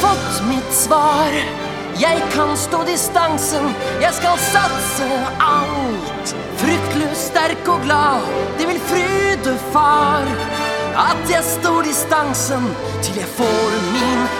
fått mitt svar. Jeg kan stå distansen, jeg skal satse alt. Fryktløs, sterk og glad, det vil fryde far. At jeg står distansen til jeg får min